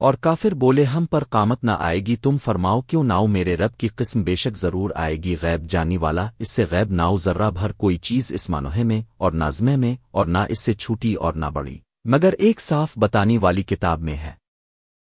اور کافر بولے، ہم پر قامت نہ آئے گی، تم فرماؤ، کیوں ناؤ میرے رب کی قسم بے شک ضرور آئے گی غیب جانی والا؟ اس سے غیب ناؤ ذرہ بھر کوئی چیز اس مانوہے میں اور نازمے میں اور نہ اس سے چھوٹی اور نہ بڑی، مگر ایک صاف بتانی والی کتاب میں ہے۔